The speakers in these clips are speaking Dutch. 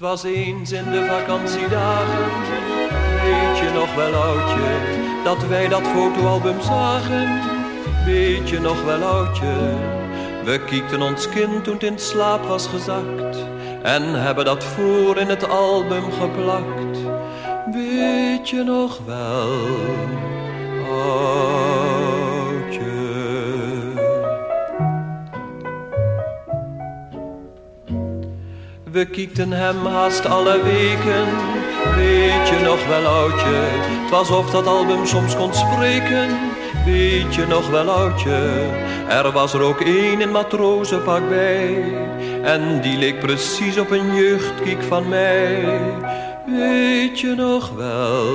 was eens in de vakantiedagen, weet je nog wel oudje, dat wij dat fotoalbum zagen. Weet je nog wel oudje, we kiekten ons kind toen het in slaap was gezakt. En hebben dat voor in het album geplakt. Weet je nog wel, oudje. We kiekten hem haast alle weken. Weet je nog wel, oudje? Het was of dat album soms kon spreken. Weet je nog wel, oudje? Er was er ook één in matrozenpak bij. En die leek precies op een jeugdkiek van mij. Weet je nog wel,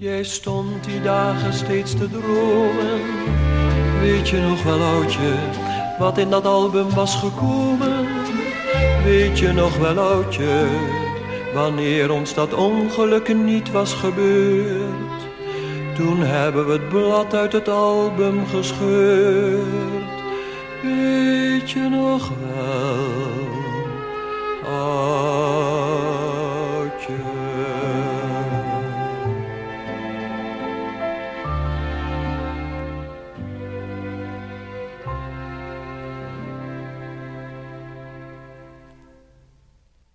Jij stond die dagen steeds te dromen. Weet je nog wel, oudje, wat in dat album was gekomen? Weet je nog wel, oudje, wanneer ons dat ongeluk niet was gebeurd? Toen hebben we het blad uit het album gescheurd.